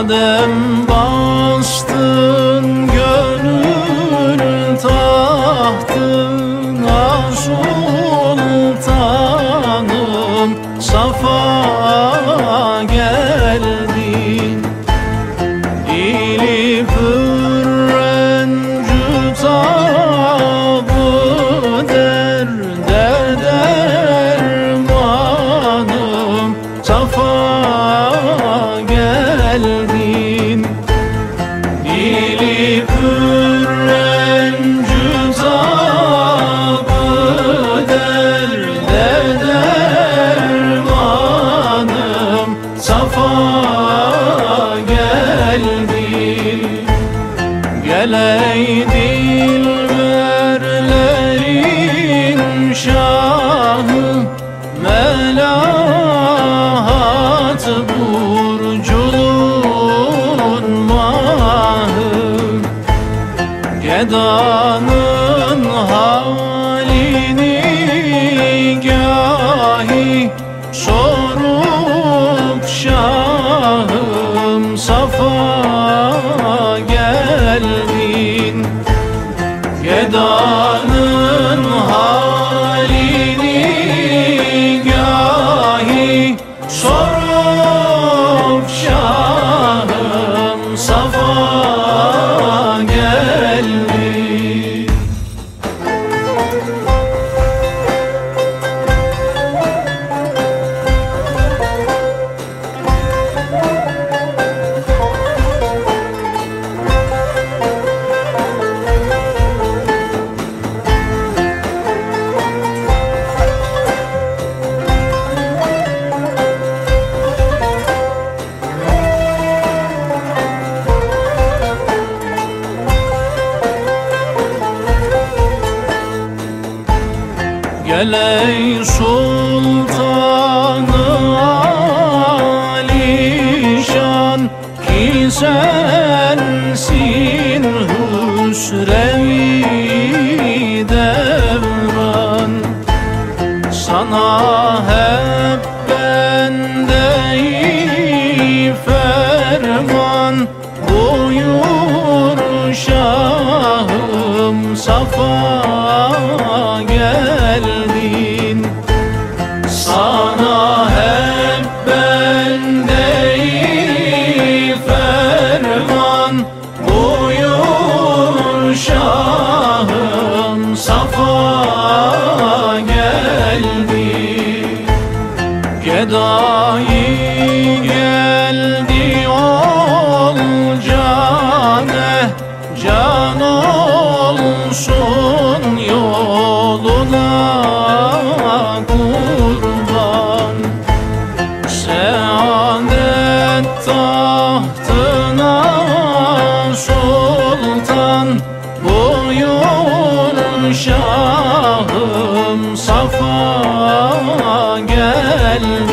Kadem bastın gönül tahtına sultanım Safa Gedanın Geley sultanı alişan Ki sensin hüsrevi devran. Sana hep geldin Gedai geldi ol cane Can olsun yoluna kurban. Seadet tahtına and